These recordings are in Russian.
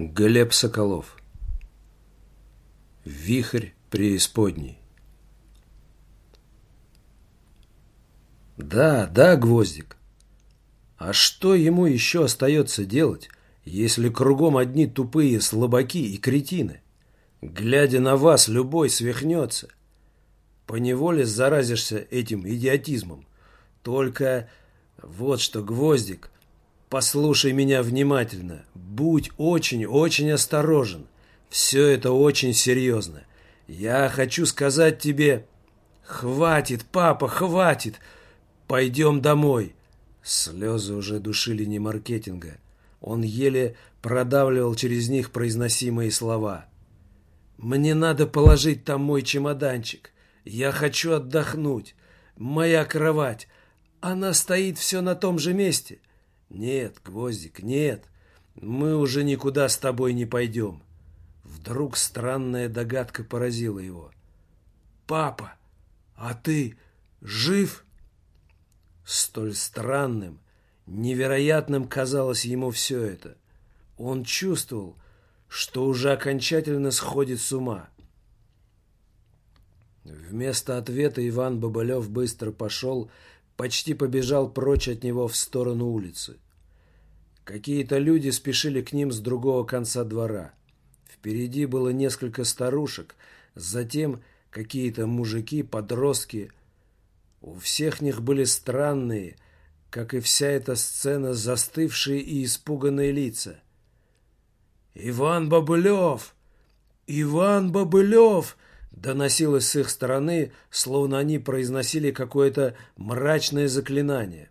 Глеб Соколов Вихрь преисподней Да, да, Гвоздик. А что ему еще остается делать, если кругом одни тупые слабаки и кретины? Глядя на вас, любой свихнется. Поневоле заразишься этим идиотизмом. Только вот что, Гвоздик, Послушай меня внимательно. Будь очень-очень осторожен. Все это очень серьезно. Я хочу сказать тебе... Хватит, папа, хватит. Пойдем домой. Слезы уже душили не маркетинга. Он еле продавливал через них произносимые слова. «Мне надо положить там мой чемоданчик. Я хочу отдохнуть. Моя кровать. Она стоит все на том же месте. «Нет, Гвоздик, нет, мы уже никуда с тобой не пойдем». Вдруг странная догадка поразила его. «Папа, а ты жив?» Столь странным, невероятным казалось ему все это. Он чувствовал, что уже окончательно сходит с ума. Вместо ответа Иван Бабалев быстро пошел почти побежал прочь от него в сторону улицы. Какие-то люди спешили к ним с другого конца двора. Впереди было несколько старушек, затем какие-то мужики, подростки. У всех них были странные, как и вся эта сцена, застывшие и испуганные лица. «Иван Бобылев! Иван Бобылев!» Доносилось с их стороны, словно они произносили какое-то мрачное заклинание.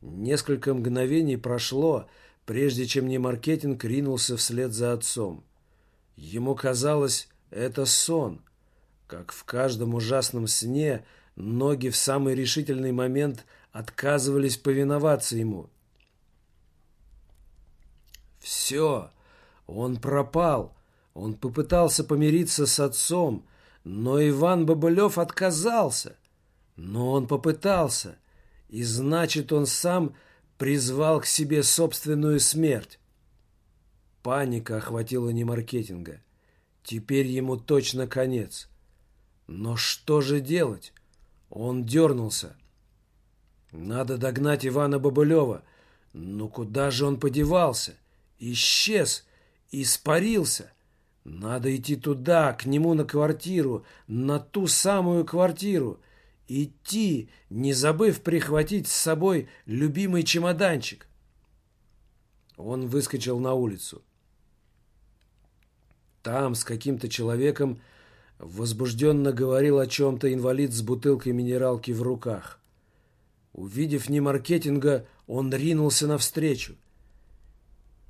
Несколько мгновений прошло, прежде чем Немаркетинг ринулся вслед за отцом. Ему казалось, это сон. Как в каждом ужасном сне, ноги в самый решительный момент отказывались повиноваться ему. Все, он пропал. Он попытался помириться с отцом, но Иван Бабылев отказался. Но он попытался, и значит, он сам призвал к себе собственную смерть. Паника охватила Немаркетинга. Теперь ему точно конец. Но что же делать? Он дернулся. Надо догнать Ивана Бабылева. Но куда же он подевался? Исчез, испарился. Надо идти туда, к нему на квартиру, на ту самую квартиру. Идти, не забыв прихватить с собой любимый чемоданчик. Он выскочил на улицу. Там с каким-то человеком возбужденно говорил о чем-то инвалид с бутылкой минералки в руках. Увидев немаркетинга, он ринулся навстречу.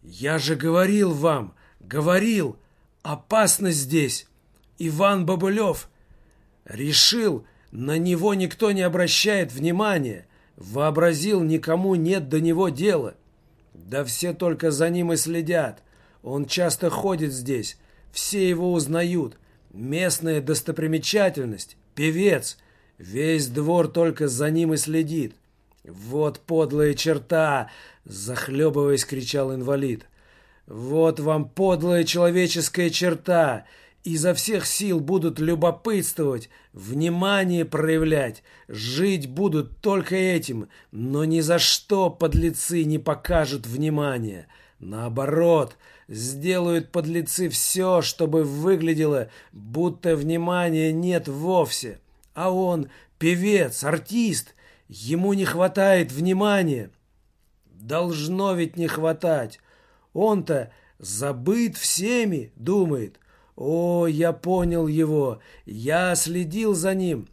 «Я же говорил вам! Говорил! Опасно здесь. Иван Бабылев решил, на него никто не обращает внимания. Вообразил, никому нет до него дела. Да все только за ним и следят. Он часто ходит здесь. Все его узнают. Местная достопримечательность. Певец. Весь двор только за ним и следит. «Вот подлая черта!» — захлебываясь, кричал инвалид. Вот вам подлая человеческая черта. Изо всех сил будут любопытствовать, внимание проявлять, жить будут только этим, но ни за что подлецы не покажут внимания. Наоборот, сделают подлецы все, чтобы выглядело, будто внимания нет вовсе. А он певец, артист, ему не хватает внимания. Должно ведь не хватать. Он-то забыт всеми, думает. О, я понял его, я следил за ним.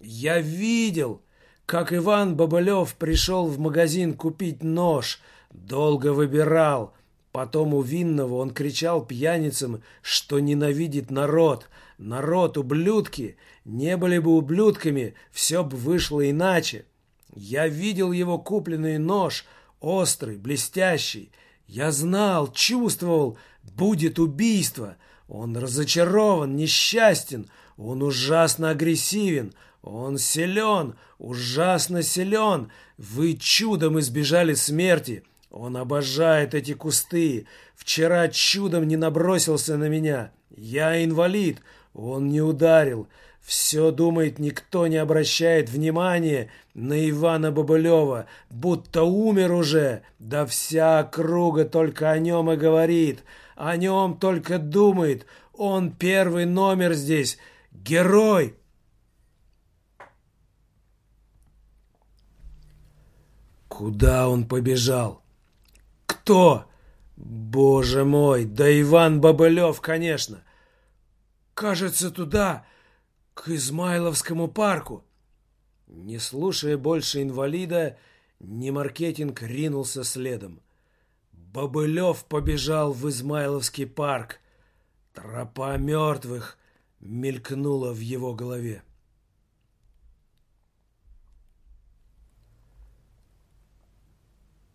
Я видел, как Иван Бабылев пришел в магазин купить нож, долго выбирал. Потом у Винного он кричал пьяницам, что ненавидит народ. Народ, ублюдки, не были бы ублюдками, все бы вышло иначе. Я видел его купленный нож, острый, блестящий, я знал, чувствовал, будет убийство. Он разочарован, несчастен, он ужасно агрессивен, он силен, ужасно силен. Вы чудом избежали смерти. Он обожает эти кусты. Вчера чудом не набросился на меня. Я инвалид. Он не ударил. Все думает, никто не обращает внимания на Ивана Бабылева, будто умер уже. Да вся округа только о нем и говорит. О нем только думает. Он первый номер здесь. Герой. Куда он побежал? Кто? Боже мой, да Иван Бабылев, конечно. Кажется, туда, к Измайловскому парку. Не слушая больше инвалида, Немаркетинг ринулся следом. Бобылев побежал в Измайловский парк. Тропа мертвых мелькнула в его голове.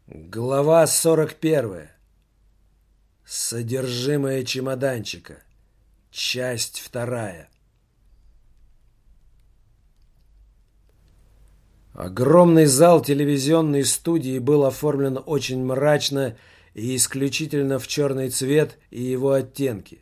Глава 41. Содержимое чемоданчика. Часть вторая. Огромный зал телевизионной студии был оформлен очень мрачно и исключительно в черный цвет и его оттенки.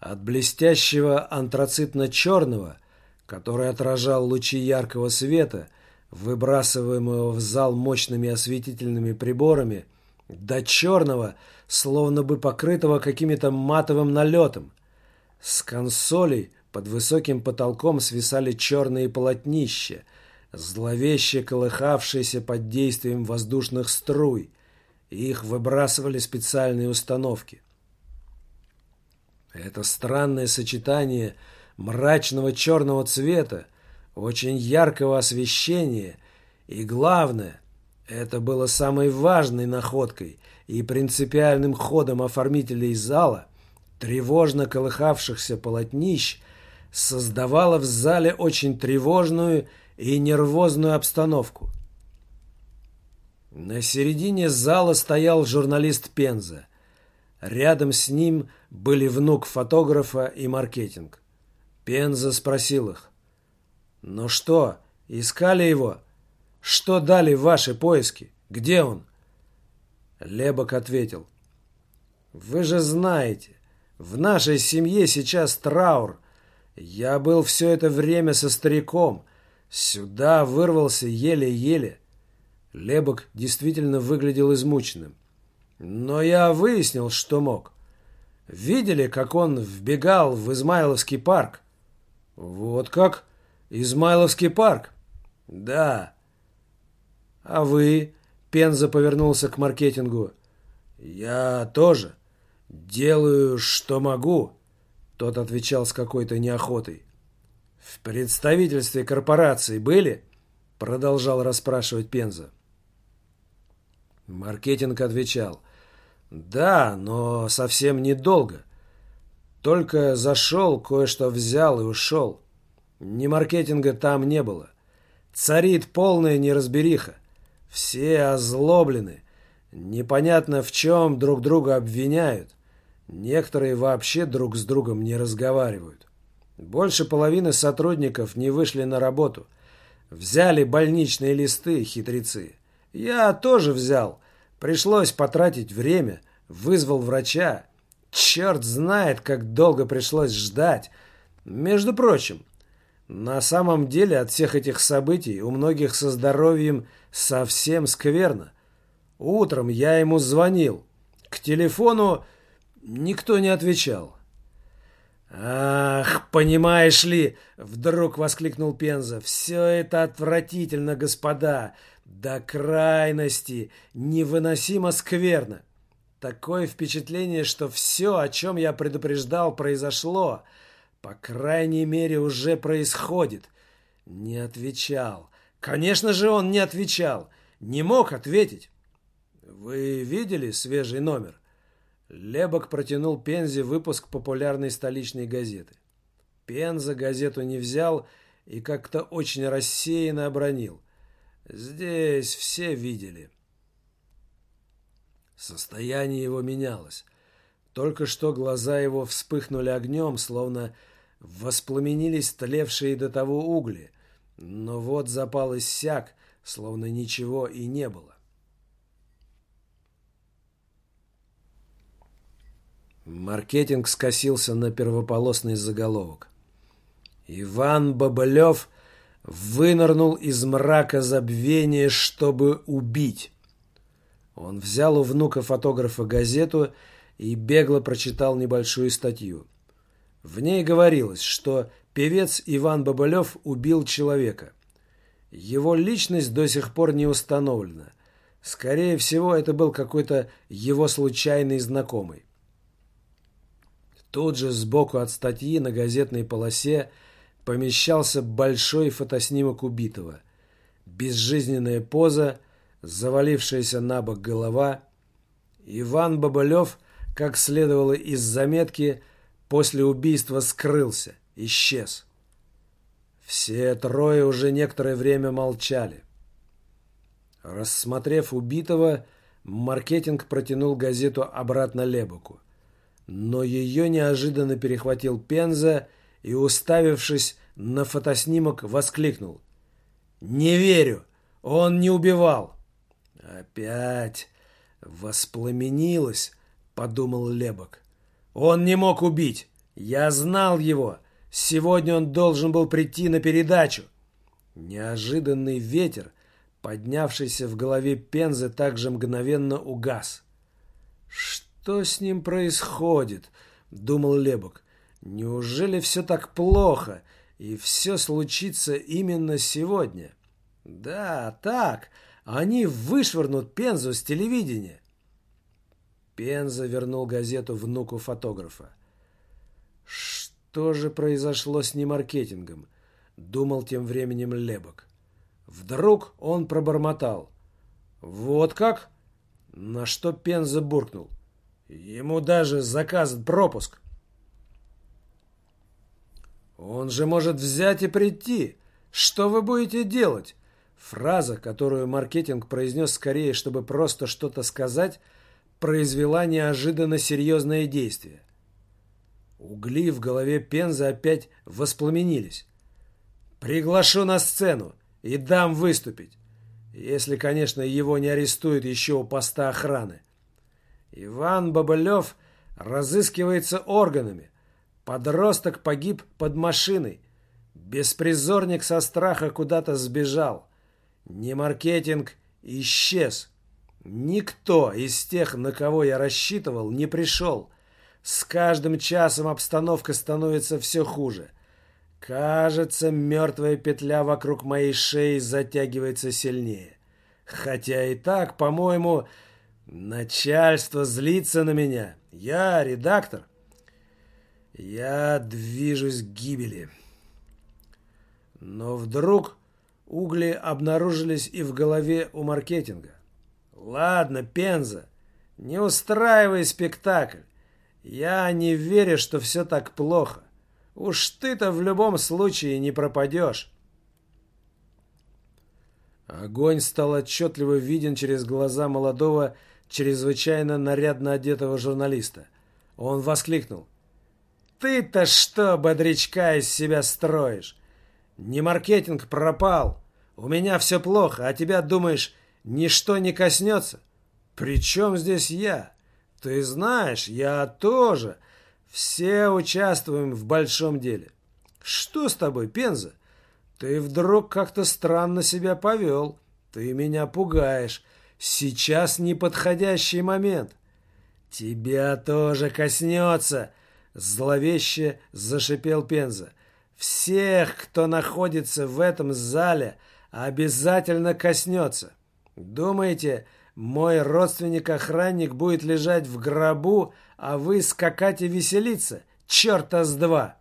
От блестящего антрацитно-черного, который отражал лучи яркого света – выбрасываемого в зал мощными осветительными приборами, до черного, словно бы покрытого каким-то матовым налетом. С консолей под высоким потолком свисали черные полотнища, зловеще колыхавшиеся под действием воздушных струй. Их выбрасывали специальные установки. Это странное сочетание мрачного черного цвета очень яркого освещения, и главное, это было самой важной находкой и принципиальным ходом оформителей зала, тревожно колыхавшихся полотнищ, создавало в зале очень тревожную и нервозную обстановку. На середине зала стоял журналист Пенза. Рядом с ним были внук фотографа и маркетинг. Пенза спросил их. «Ну что, искали его? Что дали ваши поиски? Где он?» Лебок ответил. «Вы же знаете, в нашей семье сейчас траур. Я был все это время со стариком. Сюда вырвался еле-еле». Лебок действительно выглядел измученным. «Но я выяснил, что мог. Видели, как он вбегал в Измайловский парк?» «Вот как?» «Измайловский парк?» «Да». «А вы?» — Пенза повернулся к маркетингу. «Я тоже. Делаю, что могу», — тот отвечал с какой-то неохотой. «В представительстве корпорации были?» — продолжал расспрашивать Пенза. Маркетинг отвечал. «Да, но совсем недолго. Только зашел, кое-что взял и ушел. Ни маркетинга там не было. Царит полная неразбериха. Все озлоблены. Непонятно в чем друг друга обвиняют. Некоторые вообще друг с другом не разговаривают. Больше половины сотрудников не вышли на работу. Взяли больничные листы, хитрецы. Я тоже взял. Пришлось потратить время. Вызвал врача. Черт знает, как долго пришлось ждать. Между прочим, на самом деле от всех этих событий у многих со здоровьем совсем скверно. Утром я ему звонил. К телефону никто не отвечал. «Ах, понимаешь ли!» — вдруг воскликнул Пенза. «Все это отвратительно, господа! До крайности! Невыносимо скверно! Такое впечатление, что все, о чем я предупреждал, произошло. По крайней мере, уже происходит. Не отвечал. Конечно же, он не отвечал. Не мог ответить. Вы видели свежий номер? Лебок протянул Пензе выпуск популярной столичной газеты. Пенза газету не взял и как-то очень рассеянно обронил. Здесь все видели. Состояние его менялось. Только что глаза его вспыхнули огнем, словно Воспламенились тлевшие до того угли, но вот запал иссяк, словно ничего и не было. Маркетинг скосился на первополосный заголовок. Иван Бабылев вынырнул из мрака забвения, чтобы убить. Он взял у внука фотографа газету и бегло прочитал небольшую статью. В ней говорилось, что певец Иван Бабылев убил человека. Его личность до сих пор не установлена. Скорее всего, это был какой-то его случайный знакомый. Тут же сбоку от статьи на газетной полосе помещался большой фотоснимок убитого. Безжизненная поза, завалившаяся на бок голова. Иван Бабылев, как следовало из заметки, после убийства скрылся, исчез. Все трое уже некоторое время молчали. Рассмотрев убитого, маркетинг протянул газету обратно Лебуку. Но ее неожиданно перехватил Пенза и, уставившись на фотоснимок, воскликнул. «Не верю! Он не убивал!» «Опять воспламенилось!» — подумал Лебок. «Он не мог убить! Я знал его! Сегодня он должен был прийти на передачу!» Неожиданный ветер, поднявшийся в голове Пензы, также мгновенно угас. «Что с ним происходит?» — думал Лебок. Неужели все так плохо, и все случится именно сегодня? Да, так, они вышвырнут Пензу с телевидения. Пенза вернул газету внуку фотографа. Что же произошло с немаркетингом? Думал тем временем Лебок. Вдруг он пробормотал. Вот как? На что Пенза буркнул. Ему даже заказан пропуск. «Он же может взять и прийти. Что вы будете делать?» Фраза, которую маркетинг произнес скорее, чтобы просто что-то сказать, произвела неожиданно серьезное действие. Угли в голове Пенза опять воспламенились. «Приглашу на сцену и дам выступить, если, конечно, его не арестуют еще у поста охраны. Иван Бабылев разыскивается органами, Подросток погиб под машиной. Беспризорник со страха куда-то сбежал. Не маркетинг исчез. Никто из тех, на кого я рассчитывал, не пришел. С каждым часом обстановка становится все хуже. Кажется, мертвая петля вокруг моей шеи затягивается сильнее. Хотя и так, по-моему, начальство злится на меня. Я редактор. Я движусь к гибели. Но вдруг угли обнаружились и в голове у маркетинга. Ладно, Пенза, не устраивай спектакль. Я не верю, что все так плохо. Уж ты-то в любом случае не пропадешь. Огонь стал отчетливо виден через глаза молодого, чрезвычайно нарядно одетого журналиста. Он воскликнул. Ты-то что, бодрячка, из себя строишь? Не маркетинг пропал. У меня все плохо, а тебя, думаешь, ничто не коснется? При чем здесь я? Ты знаешь, я тоже. Все участвуем в большом деле. Что с тобой, Пенза? Ты вдруг как-то странно себя повел. Ты меня пугаешь. Сейчас неподходящий момент. Тебя тоже коснется. Зловеще зашипел Пенза. «Всех, кто находится в этом зале, обязательно коснется. Думаете, мой родственник-охранник будет лежать в гробу, а вы скакать и веселиться? Черта с два!»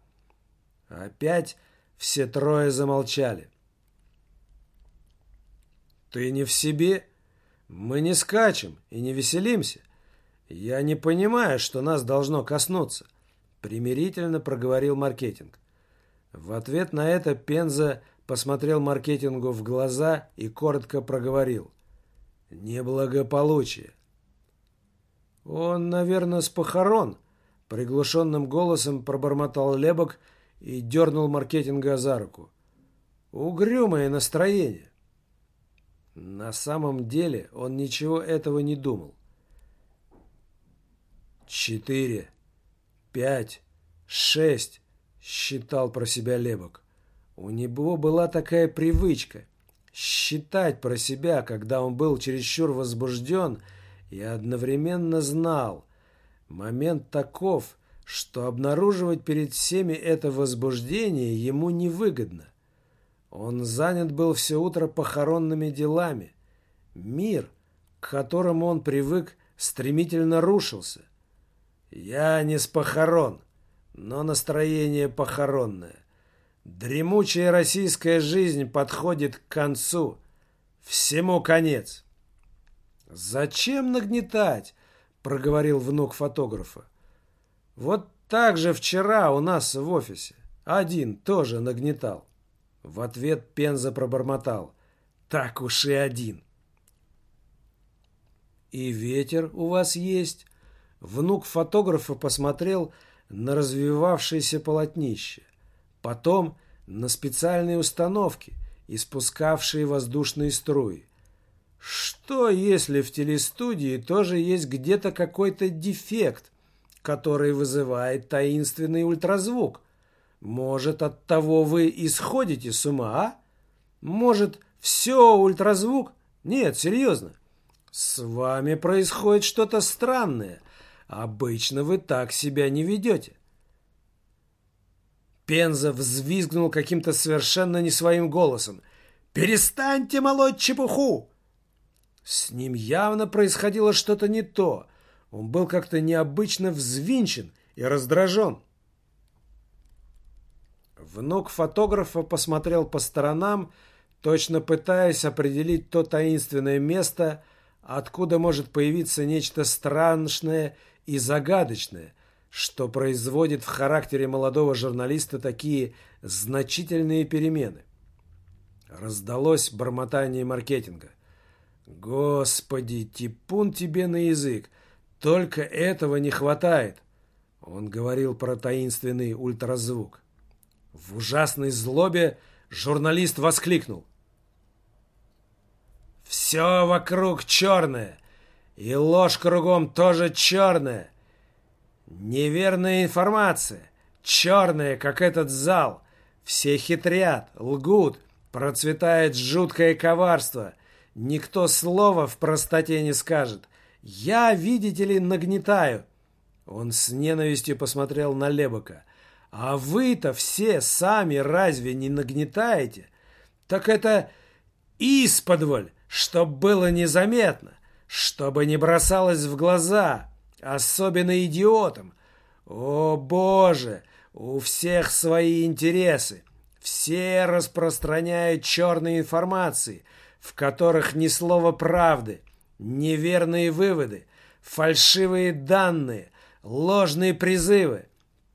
Опять все трое замолчали. «Ты не в себе? Мы не скачем и не веселимся. Я не понимаю, что нас должно коснуться». Примирительно проговорил маркетинг. В ответ на это Пенза посмотрел маркетингу в глаза и коротко проговорил. «Неблагополучие». «Он, наверное, с похорон», — приглушенным голосом пробормотал Лебок и дернул маркетинга за руку. «Угрюмое настроение». На самом деле он ничего этого не думал. «Четыре», пять, шесть, считал про себя Лебок. У него была такая привычка считать про себя, когда он был чересчур возбужден и одновременно знал. Момент таков, что обнаруживать перед всеми это возбуждение ему невыгодно. Он занят был все утро похоронными делами. Мир, к которому он привык, стремительно рушился. Я не с похорон, но настроение похоронное. Дремучая российская жизнь подходит к концу. Всему конец. «Зачем нагнетать?» — проговорил внук фотографа. «Вот так же вчера у нас в офисе. Один тоже нагнетал». В ответ Пенза пробормотал. «Так уж и один». «И ветер у вас есть?» Внук фотографа посмотрел на развивавшееся полотнище. Потом на специальные установки, испускавшие воздушные струи. Что, если в телестудии тоже есть где-то какой-то дефект, который вызывает таинственный ультразвук? Может, от того вы исходите с ума, а? Может, все ультразвук? Нет, серьезно. С вами происходит что-то странное. Обычно вы так себя не ведете. Пенза взвизгнул каким-то совершенно не своим голосом. «Перестаньте молоть чепуху!» С ним явно происходило что-то не то. Он был как-то необычно взвинчен и раздражен. Внук фотографа посмотрел по сторонам, точно пытаясь определить то таинственное место, откуда может появиться нечто странное и загадочное, что производит в характере молодого журналиста такие значительные перемены. Раздалось бормотание маркетинга. «Господи, типун тебе на язык! Только этого не хватает!» Он говорил про таинственный ультразвук. В ужасной злобе журналист воскликнул. «Все вокруг черное, и ложь кругом тоже черная!» Неверная информация. Черная, как этот зал. Все хитрят, лгут. Процветает жуткое коварство. Никто слова в простоте не скажет. Я, видите ли, нагнетаю. Он с ненавистью посмотрел на Лебока. А вы-то все сами разве не нагнетаете? Так это исподволь, чтоб было незаметно, чтобы не бросалось в глаза. Особенно идиотам. О, Боже! У всех свои интересы. Все распространяют черные информации, в которых ни слова правды, неверные выводы, фальшивые данные, ложные призывы.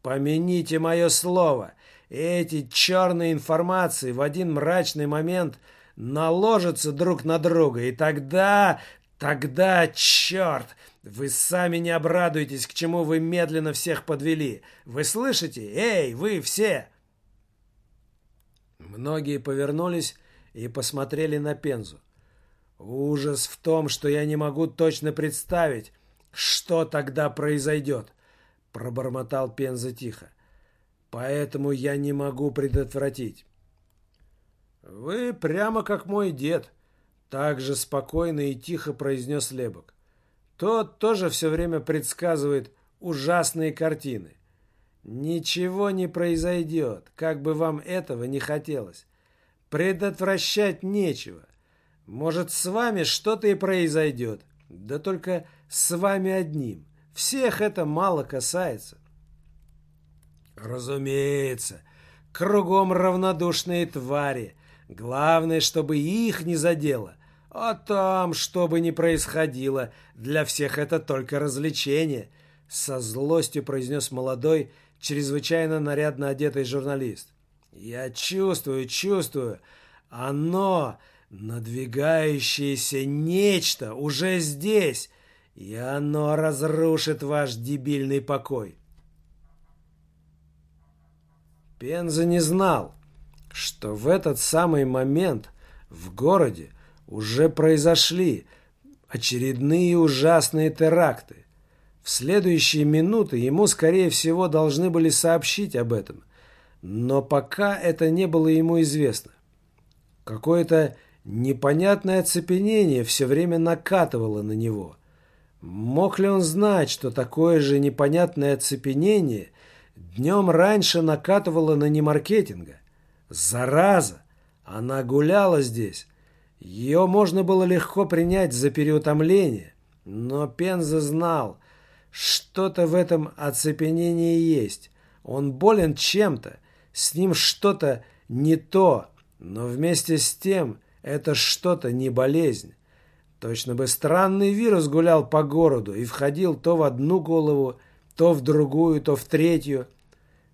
Помяните мое слово. Эти черные информации в один мрачный момент наложатся друг на друга, и тогда, тогда, черт, вы сами не обрадуетесь, к чему вы медленно всех подвели. Вы слышите? Эй, вы все!» Многие повернулись и посмотрели на Пензу. Ужас в том, что я не могу точно представить, что тогда произойдет, пробормотал Пенза тихо. Поэтому я не могу предотвратить. Вы прямо как мой дед, так же спокойно и тихо произнес Лебок. Тот тоже все время предсказывает ужасные картины. Ничего не произойдет, как бы вам этого не хотелось. Предотвращать нечего. Может, с вами что-то и произойдет, да только с вами одним. Всех это мало касается. Разумеется, кругом равнодушные твари. Главное, чтобы их не задело. А там, что бы ни происходило, для всех это только развлечение, со злостью произнес молодой, чрезвычайно нарядно одетый журналист. Я чувствую, чувствую, оно, надвигающееся нечто, уже здесь, и оно разрушит ваш дебильный покой. Пенза не знал, что в этот самый момент в городе уже произошли очередные ужасные теракты. В следующие минуты ему, скорее всего, должны были сообщить об этом. Но пока это не было ему известно. Какое-то непонятное оцепенение все время накатывало на него. Мог ли он знать, что такое же непонятное оцепенение днем раньше накатывало на немаркетинга? Зараза! Она гуляла здесь. Ее можно было легко принять за переутомление. Но Пенза знал, что-то в этом оцепенении есть. Он болен чем-то, с ним что-то не то, но вместе с тем это что-то не болезнь. Точно бы странный вирус гулял по городу и входил то в одну голову, то в другую, то в третью.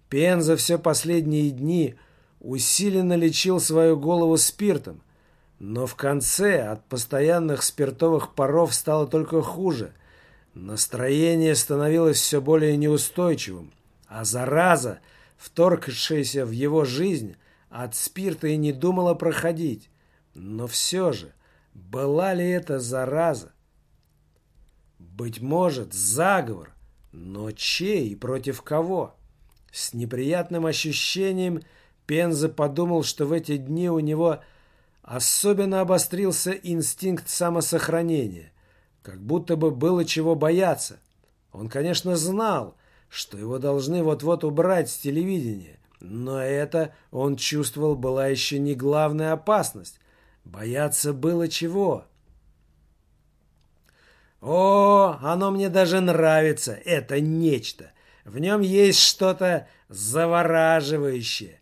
Пенза все последние дни усиленно лечил свою голову спиртом, но в конце от постоянных спиртовых паров стало только хуже. Настроение становилось все более неустойчивым, а зараза, вторгшаяся в его жизнь, от спирта и не думала проходить. Но все же, была ли это зараза? Быть может, заговор, но чей и против кого? С неприятным ощущением Пенза подумал, что в эти дни у него Особенно обострился инстинкт самосохранения, как будто бы было чего бояться. Он, конечно, знал, что его должны вот-вот убрать с телевидения, но это, он чувствовал, была еще не главная опасность. Бояться было чего? О, оно мне даже нравится, это нечто. В нем есть что-то завораживающее.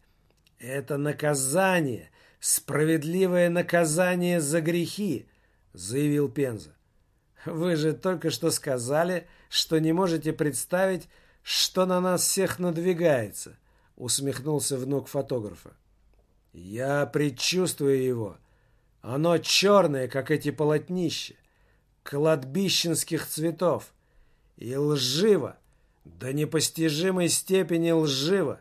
Это наказание, справедливое наказание за грехи», — заявил Пенза. «Вы же только что сказали, что не можете представить, что на нас всех надвигается», — усмехнулся внук фотографа. «Я предчувствую его. Оно черное, как эти полотнища, кладбищенских цветов, и лживо, до непостижимой степени лживо.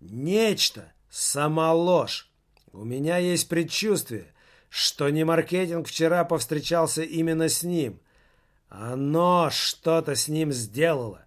Нечто, сама ложь. У меня есть предчувствие, что не маркетинг вчера повстречался именно с ним. Оно что-то с ним сделало.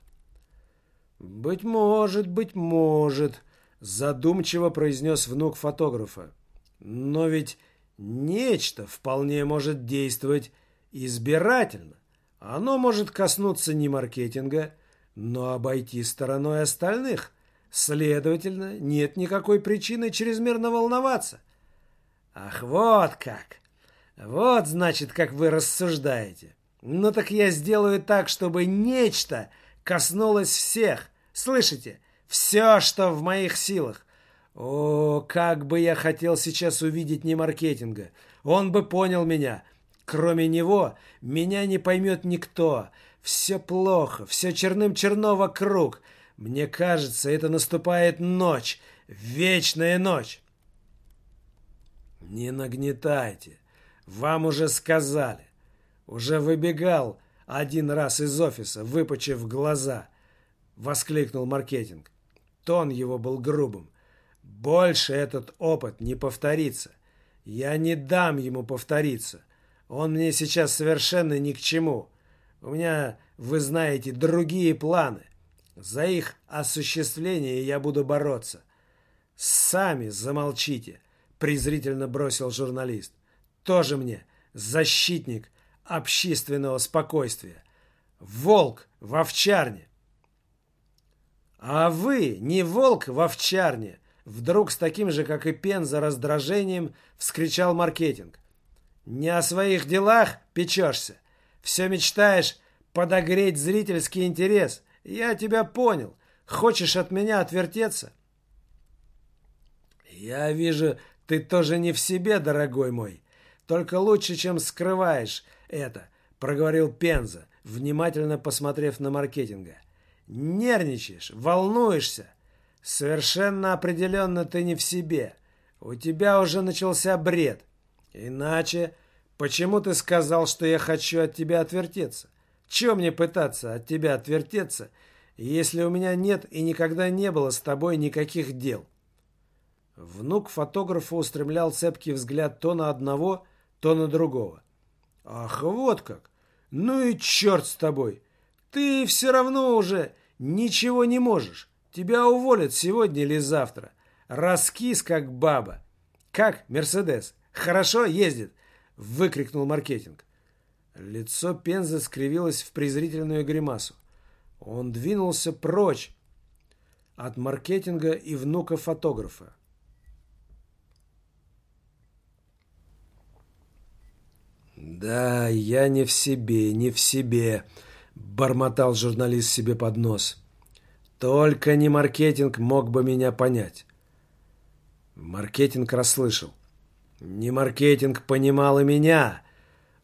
«Быть может, быть может», — задумчиво произнес внук фотографа. «Но ведь нечто вполне может действовать избирательно. Оно может коснуться не маркетинга, но обойти стороной остальных. Следовательно, нет никакой причины чрезмерно волноваться. Ах, вот как! Вот, значит, как вы рассуждаете. Ну так я сделаю так, чтобы нечто коснулось всех. Слышите? Все, что в моих силах. О, как бы я хотел сейчас увидеть не маркетинга. Он бы понял меня. Кроме него, меня не поймет никто. Все плохо, все черным черно вокруг. Мне кажется, это наступает ночь, вечная ночь. Не нагнетайте. Вам уже сказали. Уже выбегал один раз из офиса, выпучив глаза. Воскликнул маркетинг. Тон его был грубым. Больше этот опыт не повторится. Я не дам ему повториться. Он мне сейчас совершенно ни к чему. У меня, вы знаете, другие планы. За их осуществление я буду бороться. Сами замолчите, презрительно бросил журналист. Тоже мне защитник общественного спокойствия. Волк в овчарне. А вы не волк в овчарне, вдруг с таким же, как и Пенза, раздражением вскричал маркетинг. Не о своих делах печешься. Все мечтаешь подогреть зрительский интерес – я тебя понял. Хочешь от меня отвертеться? Я вижу, ты тоже не в себе, дорогой мой. Только лучше, чем скрываешь это, проговорил Пенза, внимательно посмотрев на маркетинга. Нервничаешь, волнуешься. Совершенно определенно ты не в себе. У тебя уже начался бред. Иначе, почему ты сказал, что я хочу от тебя отвертеться? Чем мне пытаться от тебя отвертеться, если у меня нет и никогда не было с тобой никаких дел?» Внук фотографа устремлял цепкий взгляд то на одного, то на другого. «Ах, вот как! Ну и черт с тобой! Ты все равно уже ничего не можешь. Тебя уволят сегодня или завтра. Раскис, как баба. Как, Мерседес? Хорошо ездит? Выкрикнул маркетинг. Лицо Пензы скривилось в презрительную гримасу. Он двинулся прочь от маркетинга и внука фотографа. «Да, я не в себе, не в себе», — бормотал журналист себе под нос. «Только не маркетинг мог бы меня понять». Маркетинг расслышал. «Не маркетинг понимал и меня.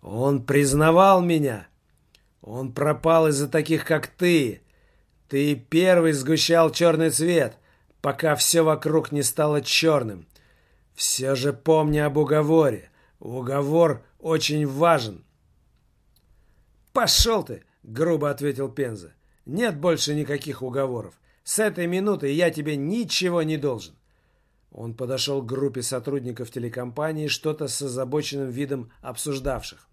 Он признавал меня. Он пропал из-за таких, как ты. Ты первый сгущал черный цвет, пока все вокруг не стало черным. Все же помни об уговоре. Уговор очень важен. «Пошел ты!» — грубо ответил Пенза. «Нет больше никаких уговоров. С этой минуты я тебе ничего не должен». Он подошел к группе сотрудников телекомпании, что-то с озабоченным видом обсуждавших.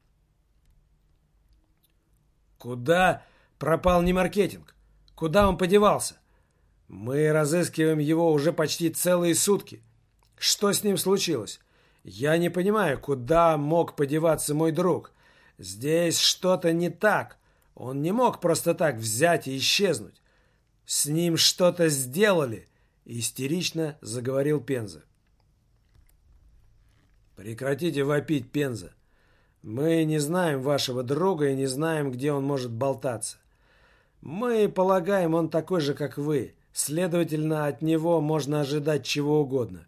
«Куда пропал не маркетинг? Куда он подевался? Мы разыскиваем его уже почти целые сутки. Что с ним случилось? Я не понимаю, куда мог подеваться мой друг. Здесь что-то не так. Он не мог просто так взять и исчезнуть. С ним что-то сделали, истерично заговорил Пенза. Прекратите вопить, Пенза. Мы не знаем вашего друга и не знаем, где он может болтаться. Мы полагаем, он такой же, как вы. Следовательно, от него можно ожидать чего угодно.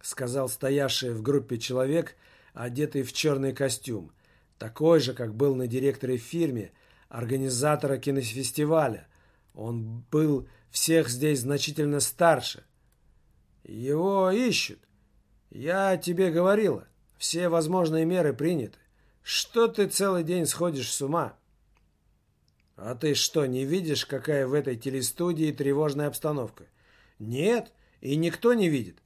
— сказал стоявший в группе человек, одетый в черный костюм, такой же, как был на директоре фирме, организатора кинофестиваля. Он был всех здесь значительно старше. Его ищут. Я тебе говорила, все возможные меры приняты. Что ты целый день сходишь с ума? А ты что, не видишь, какая в этой телестудии тревожная обстановка? Нет, и никто не видит.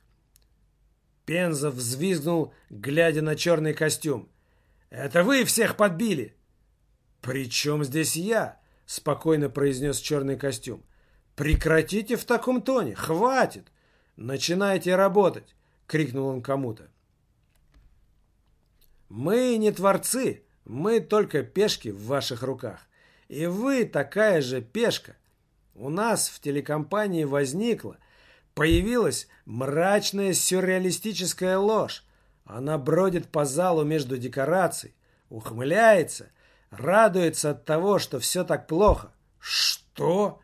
Пенза взвизгнул, глядя на черный костюм. «Это вы всех подбили!» «При чем здесь я?» — спокойно произнес черный костюм. «Прекратите в таком тоне! Хватит! Начинайте работать!» — крикнул он кому-то. «Мы не творцы, мы только пешки в ваших руках. И вы такая же пешка. У нас в телекомпании возникла Появилась мрачная сюрреалистическая ложь. Она бродит по залу между декораций, ухмыляется, радуется от того, что все так плохо. Что?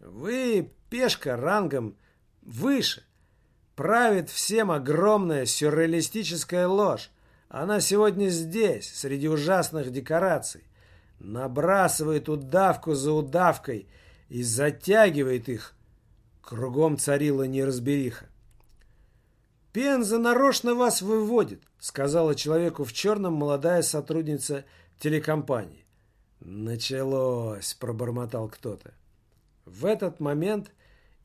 Вы пешка рангом выше. Правит всем огромная сюрреалистическая ложь. Она сегодня здесь, среди ужасных декораций. Набрасывает удавку за удавкой и затягивает их Кругом царила неразбериха. «Пенза нарочно вас выводит», — сказала человеку в черном молодая сотрудница телекомпании. «Началось», — пробормотал кто-то. В этот момент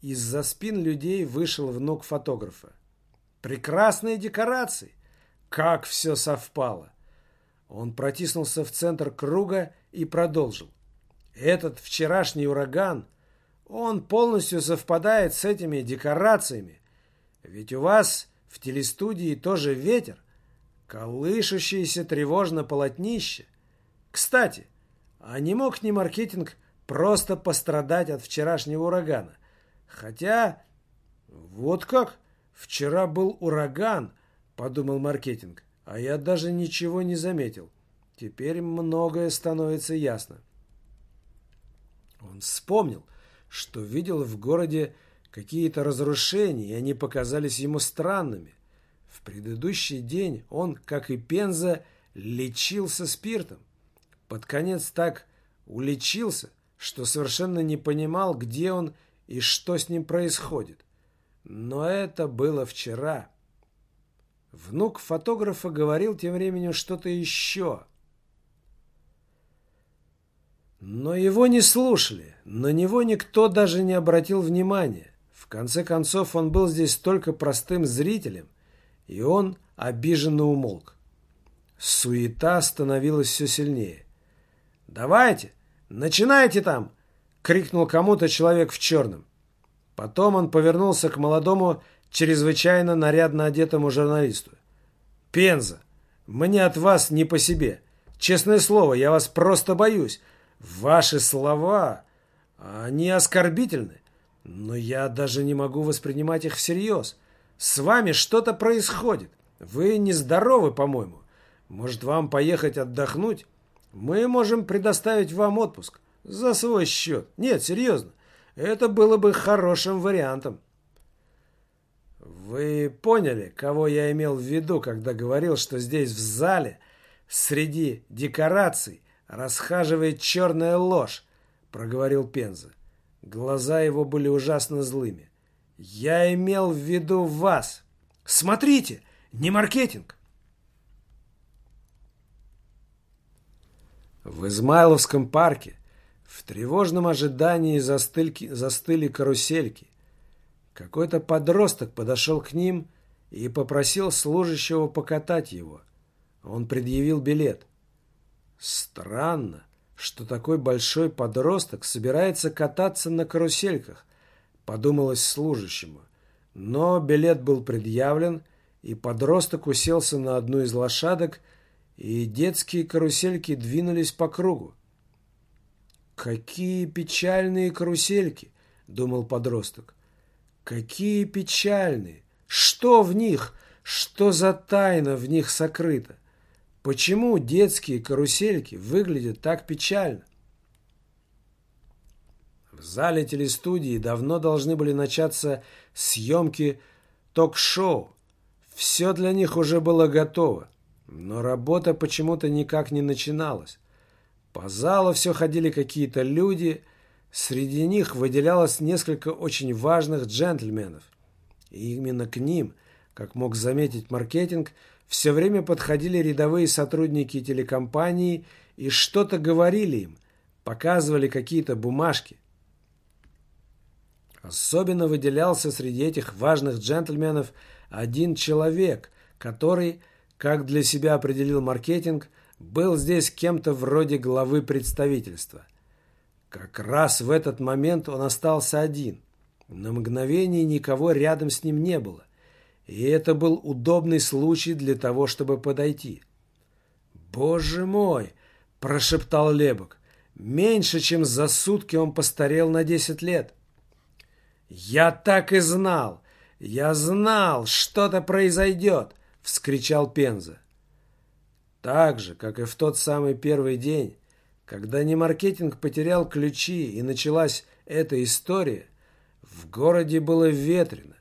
из-за спин людей вышел внук фотографа. «Прекрасные декорации! Как все совпало!» Он протиснулся в центр круга и продолжил. «Этот вчерашний ураган — он полностью совпадает с этими декорациями. Ведь у вас в телестудии тоже ветер, колышущееся тревожно полотнище. Кстати, а не мог ни маркетинг просто пострадать от вчерашнего урагана? Хотя, вот как, вчера был ураган, подумал маркетинг, а я даже ничего не заметил. Теперь многое становится ясно. Он вспомнил, что видел в городе какие-то разрушения, и они показались ему странными. В предыдущий день он, как и Пенза, лечился спиртом. Под конец так улечился, что совершенно не понимал, где он и что с ним происходит. Но это было вчера. Внук фотографа говорил тем временем что-то еще. Но его не слушали, на него никто даже не обратил внимания. В конце концов, он был здесь только простым зрителем, и он обиженно умолк. Суета становилась все сильнее. «Давайте, «Начинайте там!» — крикнул кому-то человек в черном. Потом он повернулся к молодому, чрезвычайно нарядно одетому журналисту. «Пенза, мне от вас не по себе. Честное слово, я вас просто боюсь. Ваши слова, они оскорбительны, но я даже не могу воспринимать их всерьез. С вами что-то происходит. Вы нездоровы, по-моему. Может, вам поехать отдохнуть? Мы можем предоставить вам отпуск. За свой счет. Нет, серьезно. Это было бы хорошим вариантом. Вы поняли, кого я имел в виду, когда говорил, что здесь в зале, среди декораций, расхаживает черная ложь, проговорил Пенза. Глаза его были ужасно злыми. Я имел в виду вас. Смотрите, не маркетинг. В Измайловском парке в тревожном ожидании застыльки, застыли карусельки. Какой-то подросток подошел к ним и попросил служащего покатать его. Он предъявил билет. Странно, что такой большой подросток собирается кататься на карусельках, подумалось служащему. Но билет был предъявлен, и подросток уселся на одну из лошадок и детские карусельки двинулись по кругу. «Какие печальные карусельки!» — думал подросток. «Какие печальные! Что в них? Что за тайна в них сокрыта? Почему детские карусельки выглядят так печально?» В зале телестудии давно должны были начаться съемки ток-шоу. Все для них уже было готово. Но работа почему-то никак не начиналась. По залу все ходили какие-то люди, среди них выделялось несколько очень важных джентльменов. И именно к ним, как мог заметить маркетинг, все время подходили рядовые сотрудники телекомпании и что-то говорили им, показывали какие-то бумажки. Особенно выделялся среди этих важных джентльменов один человек, который как для себя определил маркетинг, был здесь кем-то вроде главы представительства. Как раз в этот момент он остался один. На мгновение никого рядом с ним не было. И это был удобный случай для того, чтобы подойти. «Боже мой!» – прошептал Лебок. «Меньше, чем за сутки он постарел на десять лет». «Я так и знал! Я знал, что-то произойдет!» — вскричал Пенза. Так же, как и в тот самый первый день, когда Немаркетинг потерял ключи и началась эта история, в городе было ветрено,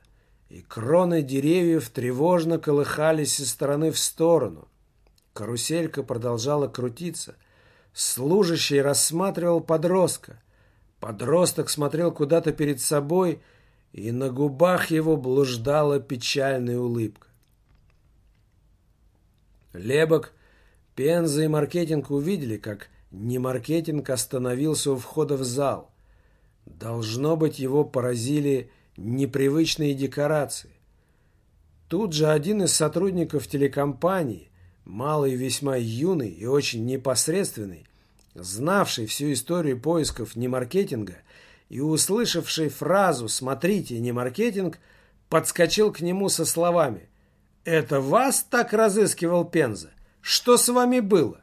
и кроны деревьев тревожно колыхались из стороны в сторону. Каруселька продолжала крутиться. Служащий рассматривал подростка. Подросток смотрел куда-то перед собой, и на губах его блуждала печальная улыбка. Лебок, Пенза и маркетинг увидели, как немаркетинг остановился у входа в зал. Должно быть, его поразили непривычные декорации. Тут же один из сотрудников телекомпании, малый, весьма юный и очень непосредственный, знавший всю историю поисков немаркетинга и услышавший фразу «Смотрите, не маркетинг», подскочил к нему со словами «Это вас так разыскивал Пенза? Что с вами было?»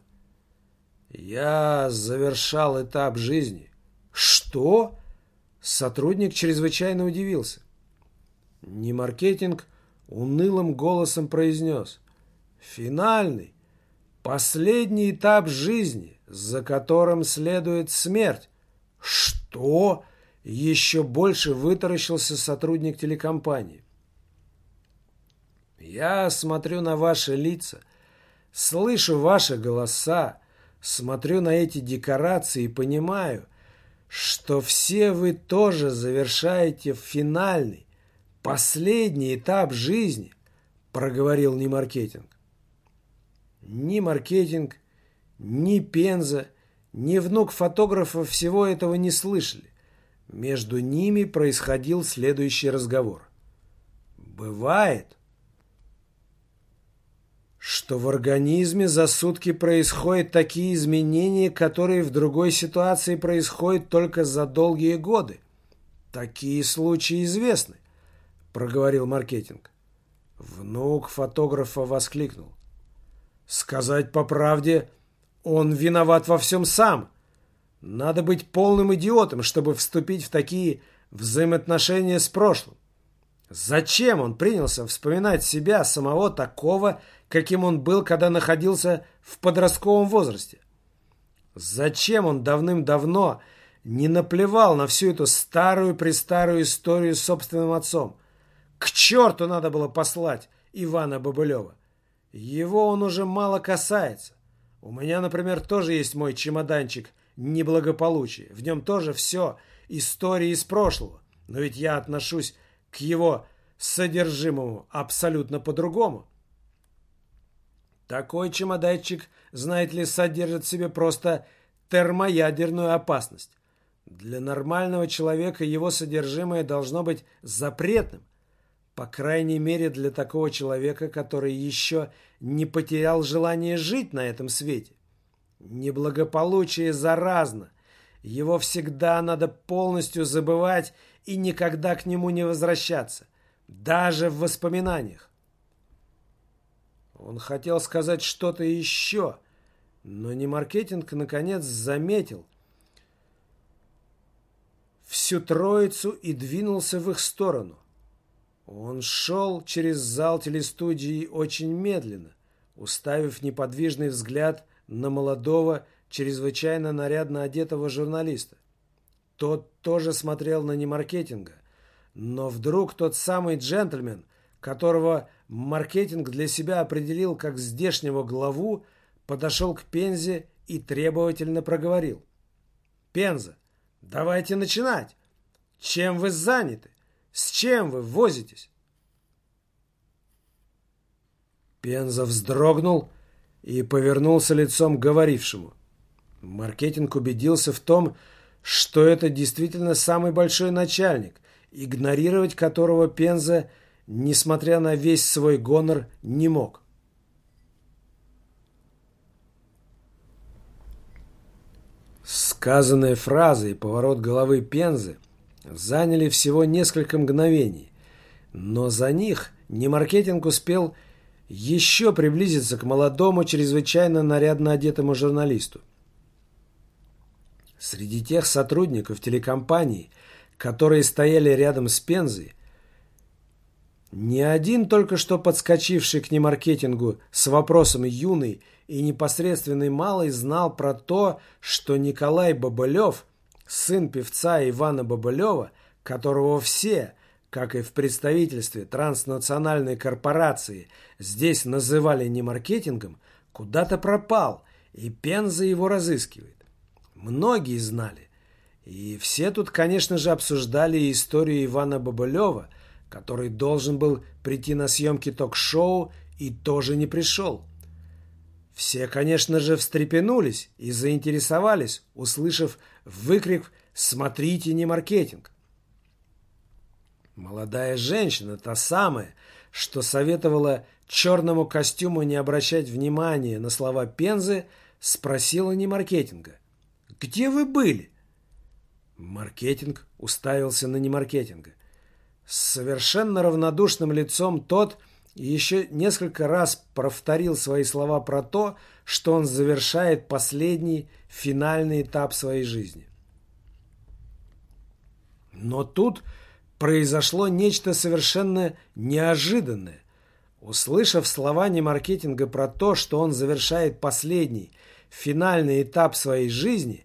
«Я завершал этап жизни». «Что?» Сотрудник чрезвычайно удивился. Не маркетинг унылым голосом произнес. «Финальный, последний этап жизни, за которым следует смерть». «Что?» Еще больше вытаращился сотрудник телекомпании. Я смотрю на ваши лица, слышу ваши голоса, смотрю на эти декорации и понимаю, что все вы тоже завершаете финальный, последний этап жизни, проговорил не маркетинг. Ни маркетинг, ни Пенза, ни внук фотографа всего этого не слышали. Между ними происходил следующий разговор. Бывает, что в организме за сутки происходят такие изменения, которые в другой ситуации происходят только за долгие годы. Такие случаи известны, проговорил маркетинг. Внук фотографа воскликнул. Сказать по правде, он виноват во всем сам. Надо быть полным идиотом, чтобы вступить в такие взаимоотношения с прошлым. Зачем он принялся вспоминать себя самого такого, каким он был, когда находился в подростковом возрасте? Зачем он давным-давно не наплевал на всю эту старую-престарую историю с собственным отцом? К черту надо было послать Ивана Бабылева. Его он уже мало касается. У меня, например, тоже есть мой чемоданчик неблагополучия. В нем тоже все истории из прошлого. Но ведь я отношусь к его содержимому абсолютно по-другому. Такой чемоданчик, знаете ли, содержит в себе просто термоядерную опасность. Для нормального человека его содержимое должно быть запретным. По крайней мере, для такого человека, который еще не потерял желание жить на этом свете. Неблагополучие заразно. Его всегда надо полностью забывать и никогда к нему не возвращаться. Даже в воспоминаниях. Он хотел сказать что-то еще, но не маркетинг, наконец, заметил всю троицу и двинулся в их сторону. Он шел через зал телестудии очень медленно, уставив неподвижный взгляд на молодого, чрезвычайно нарядно одетого журналиста. Тот тоже смотрел на немаркетинга, но вдруг тот самый джентльмен, которого маркетинг для себя определил как здешнего главу, подошел к Пензе и требовательно проговорил. «Пенза, давайте начинать! Чем вы заняты? С чем вы возитесь?» Пенза вздрогнул и повернулся лицом к говорившему. Маркетинг убедился в том, что это действительно самый большой начальник, игнорировать которого Пенза, несмотря на весь свой гонор, не мог. Сказанные фразы и поворот головы Пензы – заняли всего несколько мгновений, но за них Немаркетинг успел еще приблизиться к молодому, чрезвычайно нарядно одетому журналисту. Среди тех сотрудников телекомпании, которые стояли рядом с Пензой, ни один только что подскочивший к немаркетингу с вопросом юный и непосредственный малый знал про то, что Николай Бабылев сын певца Ивана Бабылева, которого все, как и в представительстве транснациональной корпорации, здесь называли не маркетингом, куда-то пропал, и Пенза его разыскивает. Многие знали. И все тут, конечно же, обсуждали историю Ивана Бабылева, который должен был прийти на съемки ток-шоу и тоже не пришел. Все, конечно же, встрепенулись и заинтересовались, услышав выкрик «Смотрите, не маркетинг!». Молодая женщина, та самая, что советовала черному костюму не обращать внимания на слова Пензы, спросила не маркетинга. «Где вы были?» Маркетинг уставился на немаркетинга. С совершенно равнодушным лицом тот еще несколько раз повторил свои слова про то, что он завершает последний, финальный этап своей жизни. Но тут произошло нечто совершенно неожиданное. Услышав слова немаркетинга про то, что он завершает последний, финальный этап своей жизни,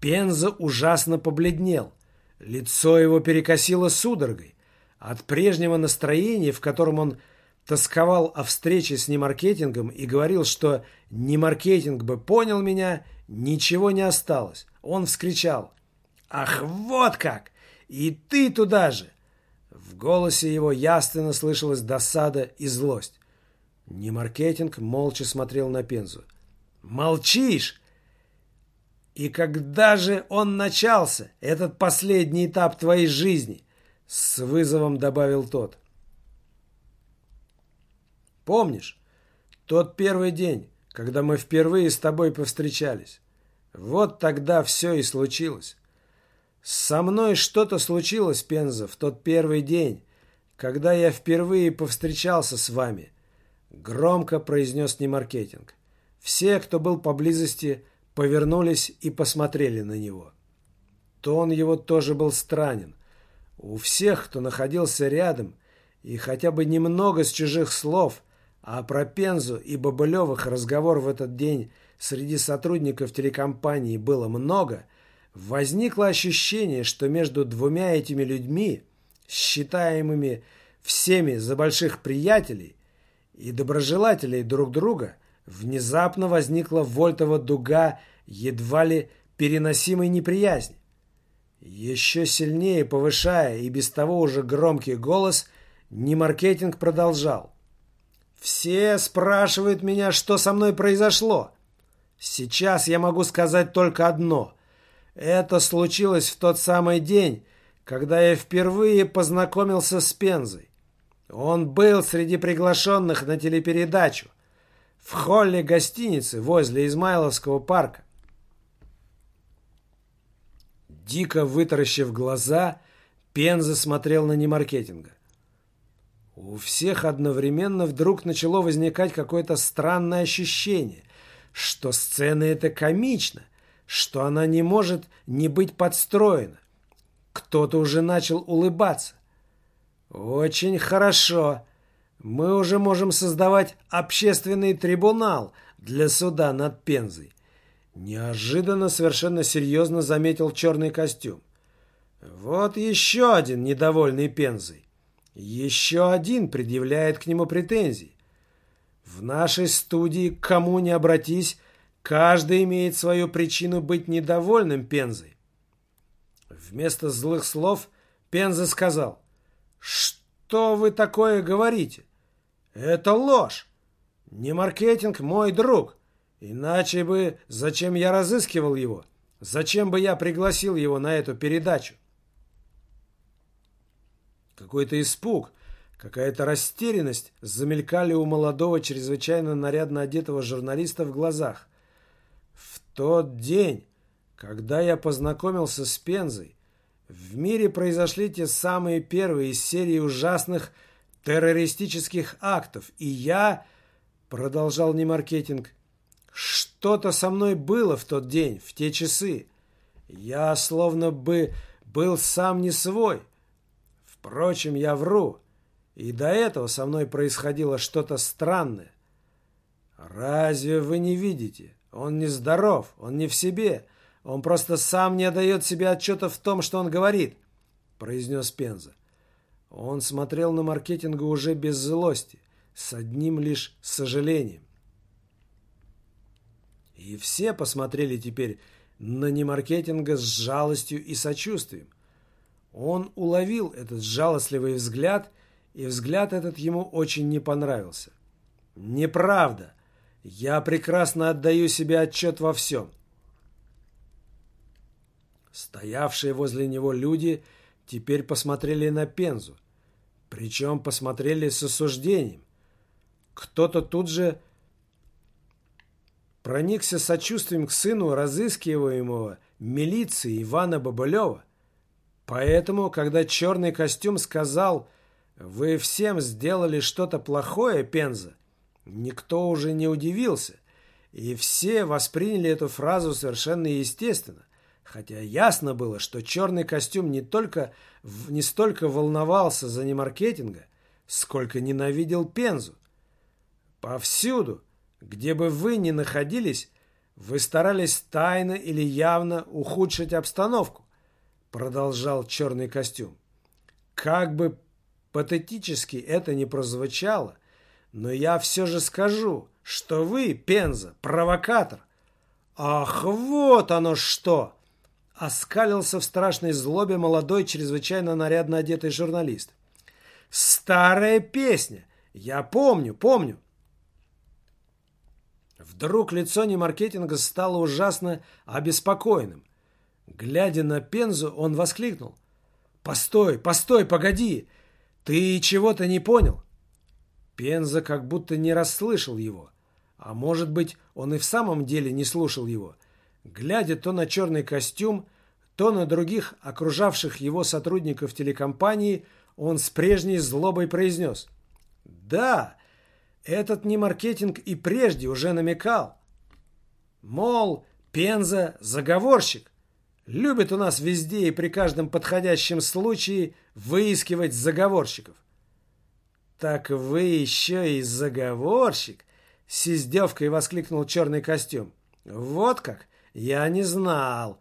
Пенза ужасно побледнел. Лицо его перекосило судорогой. От прежнего настроения, в котором он тосковал о встрече с немаркетингом и говорил, что немаркетинг бы понял меня, ничего не осталось. Он вскричал «Ах, вот как! И ты туда же!» В голосе его ясно слышалась досада и злость. Немаркетинг молча смотрел на Пензу. «Молчишь? И когда же он начался, этот последний этап твоей жизни?» С вызовом добавил тот. Помнишь, тот первый день, когда мы впервые с тобой повстречались. Вот тогда все и случилось. Со мной что-то случилось, Пенза, в тот первый день, когда я впервые повстречался с вами. Громко произнес Немаркетинг. Все, кто был поблизости, повернулись и посмотрели на него. Тон его тоже был странен. У всех, кто находился рядом, и хотя бы немного с чужих слов, а про Пензу и Бабылевых разговор в этот день среди сотрудников телекомпании было много, возникло ощущение, что между двумя этими людьми, считаемыми всеми за больших приятелей и доброжелателей друг друга, внезапно возникла вольтова дуга едва ли переносимой неприязни. Еще сильнее повышая и без того уже громкий голос, Немаркетинг продолжал. «Все спрашивают меня, что со мной произошло. Сейчас я могу сказать только одно. Это случилось в тот самый день, когда я впервые познакомился с Пензой. Он был среди приглашенных на телепередачу в холле гостиницы возле Измайловского парка. Дико вытаращив глаза, Пенза смотрел на немаркетинга. У всех одновременно вдруг начало возникать какое-то странное ощущение, что сцена эта комична, что она не может не быть подстроена. Кто-то уже начал улыбаться. Очень хорошо. Мы уже можем создавать общественный трибунал для суда над Пензой. Неожиданно совершенно серьезно заметил черный костюм. Вот еще один недовольный Пензой. Еще один предъявляет к нему претензии. В нашей студии, к кому не обратись, каждый имеет свою причину быть недовольным Пензой. Вместо злых слов Пенза сказал, «Что вы такое говорите? Это ложь. Не маркетинг мой друг. Иначе бы зачем я разыскивал его? Зачем бы я пригласил его на эту передачу?» Какой-то испуг, Какая-то растерянность замелькали у молодого, чрезвычайно нарядно одетого журналиста в глазах. В тот день, когда я познакомился с Пензой, в мире произошли те самые первые из серии ужасных террористических актов, и я, продолжал Немаркетинг, что-то со мной было в тот день, в те часы. Я словно бы был сам не свой. Впрочем, я вру. И до этого со мной происходило что-то странное. Разве вы не видите? Он не здоров, он не в себе. Он просто сам не отдает себе отчета в том, что он говорит, произнес Пенза. Он смотрел на маркетингу уже без злости, с одним лишь сожалением. И все посмотрели теперь на немаркетинга с жалостью и сочувствием. Он уловил этот жалостливый взгляд и взгляд этот ему очень не понравился. «Неправда. Я прекрасно отдаю себе отчет во всем». Стоявшие возле него люди теперь посмотрели на Пензу. Причем посмотрели с осуждением. Кто-то тут же проникся сочувствием к сыну разыскиваемого милиции Ивана Бабылева. Поэтому, когда черный костюм сказал вы всем сделали что-то плохое, Пенза. Никто уже не удивился, и все восприняли эту фразу совершенно естественно. Хотя ясно было, что черный костюм не только не столько волновался за немаркетинга, сколько ненавидел Пензу. Повсюду, где бы вы ни находились, вы старались тайно или явно ухудшить обстановку, продолжал черный костюм. Как бы Патетически это не прозвучало, но я все же скажу, что вы, Пенза, провокатор. Ах, вот оно что! Оскалился в страшной злобе молодой, чрезвычайно нарядно одетый журналист. Старая песня! Я помню, помню. Вдруг лицо немаркетинга стало ужасно обеспокоенным. Глядя на Пензу, он воскликнул. «Постой, постой, погоди! «Ты чего-то не понял?» Пенза как будто не расслышал его. А может быть, он и в самом деле не слушал его. Глядя то на черный костюм, то на других окружавших его сотрудников телекомпании, он с прежней злобой произнес. «Да, этот не маркетинг и прежде уже намекал. Мол, Пенза – заговорщик. Любит у нас везде и при каждом подходящем случае выискивать заговорщиков. «Так вы еще и заговорщик!» — с издевкой воскликнул черный костюм. «Вот как! Я не знал.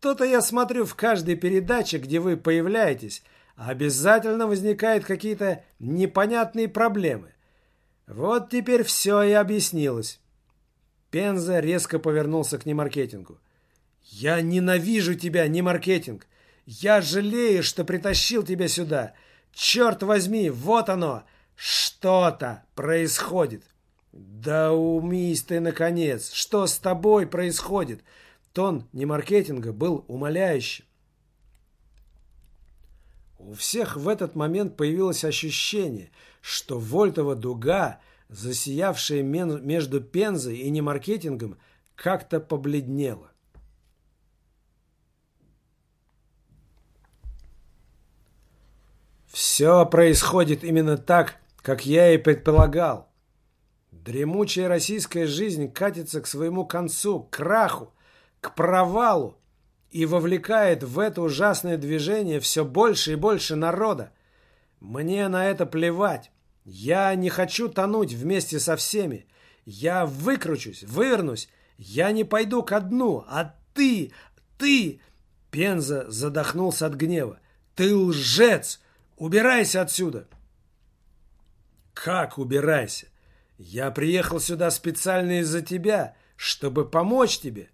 То-то я смотрю в каждой передаче, где вы появляетесь, обязательно возникают какие-то непонятные проблемы. Вот теперь все и объяснилось». Пенза резко повернулся к немаркетингу. «Я ненавижу тебя, немаркетинг! Я жалею, что притащил тебя сюда! Черт возьми, вот оно! Что-то происходит!» «Да умись ты, наконец! Что с тобой происходит?» Тон немаркетинга был умоляющим. У всех в этот момент появилось ощущение, что Вольтова дуга засиявшая между Пензой и немаркетингом, как-то побледнела. Все происходит именно так, как я и предполагал. Дремучая российская жизнь катится к своему концу, к краху, к провалу и вовлекает в это ужасное движение все больше и больше народа. Мне на это плевать. Я не хочу тонуть вместе со всеми. Я выкручусь, вывернусь. Я не пойду ко дну. А ты, ты... Пенза задохнулся от гнева. Ты лжец! Убирайся отсюда! Как убирайся? Я приехал сюда специально из-за тебя, чтобы помочь тебе.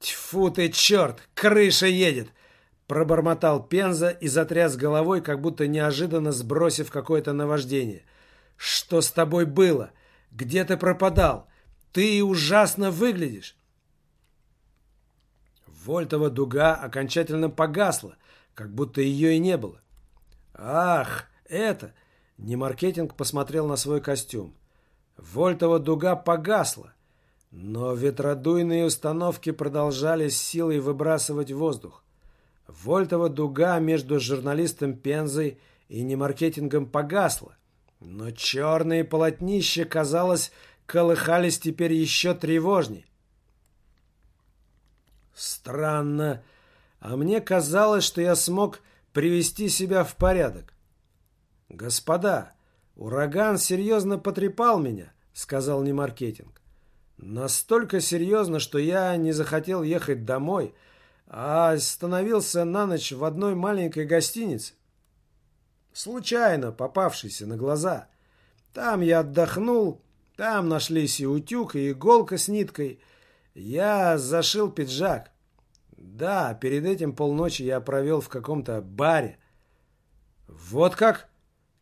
Тьфу ты, черт! Крыша едет! Пробормотал Пенза и затряс головой, как будто неожиданно сбросив какое-то наваждение. «Что с тобой было? Где ты пропадал? Ты ужасно выглядишь!» Вольтова дуга окончательно погасла, как будто ее и не было. «Ах, это...» Немаркетинг посмотрел на свой костюм. Вольтова дуга погасла, но ветродуйные установки продолжали с силой выбрасывать воздух. Вольтова дуга между журналистом Пензой и немаркетингом погасла, но черные полотнища, казалось, колыхались теперь еще тревожней. Странно, а мне казалось, что я смог привести себя в порядок. «Господа, ураган серьезно потрепал меня», — сказал немаркетинг. «Настолько серьезно, что я не захотел ехать домой», — а остановился на ночь в одной маленькой гостинице. Случайно попавшийся на глаза. Там я отдохнул, там нашлись и утюг, и иголка с ниткой. Я зашил пиджак. Да, перед этим полночи я провел в каком-то баре. Вот как?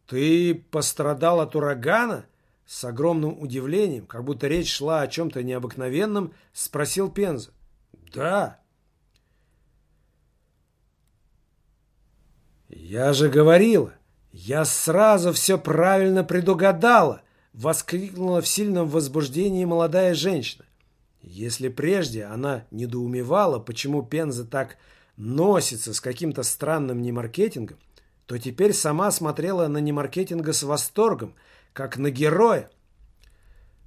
Ты пострадал от урагана? С огромным удивлением, как будто речь шла о чем-то необыкновенном, спросил Пенза. Да. «Я же говорила! Я сразу все правильно предугадала!» Воскликнула в сильном возбуждении молодая женщина. Если прежде она недоумевала, почему Пенза так носится с каким-то странным немаркетингом, то теперь сама смотрела на немаркетинга с восторгом, как на героя.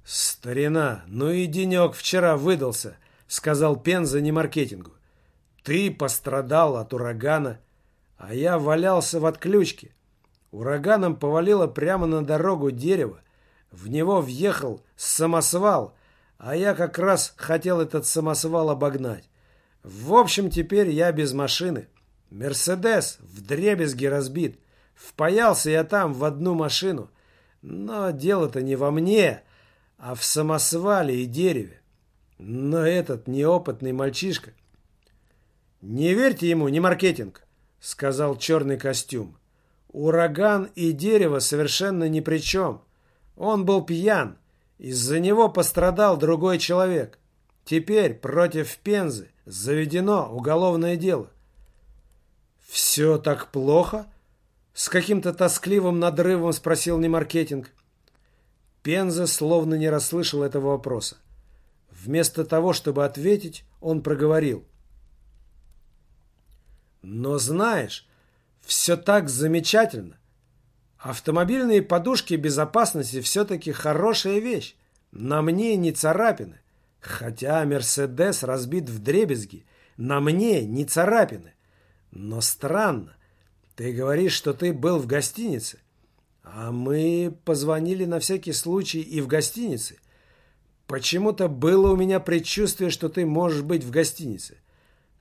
«Старина, ну и денек вчера выдался», — сказал Пенза немаркетингу. «Ты пострадал от урагана» а я валялся в отключке. Ураганом повалило прямо на дорогу дерево. В него въехал самосвал, а я как раз хотел этот самосвал обогнать. В общем, теперь я без машины. Мерседес в дребезги разбит. Впаялся я там в одну машину. Но дело-то не во мне, а в самосвале и дереве. Но этот неопытный мальчишка... Не верьте ему, не маркетинг сказал черный костюм. Ураган и дерево совершенно ни при чем. Он был пьян. Из-за него пострадал другой человек. Теперь против Пензы заведено уголовное дело. «Все так плохо?» С каким-то тоскливым надрывом спросил Немаркетинг. Пенза словно не расслышал этого вопроса. Вместо того, чтобы ответить, он проговорил. «Но знаешь, все так замечательно. Автомобильные подушки безопасности все-таки хорошая вещь. На мне не царапины. Хотя Мерседес разбит в дребезги. На мне не царапины. Но странно. Ты говоришь, что ты был в гостинице. А мы позвонили на всякий случай и в гостинице. Почему-то было у меня предчувствие, что ты можешь быть в гостинице.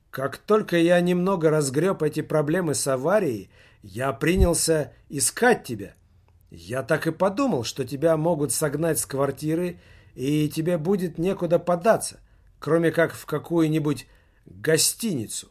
Как только я немного разгреб эти проблемы с аварией, я принялся искать тебя. Я так и подумал, что тебя могут согнать с квартиры, и тебе будет некуда податься, кроме как в какую-нибудь гостиницу.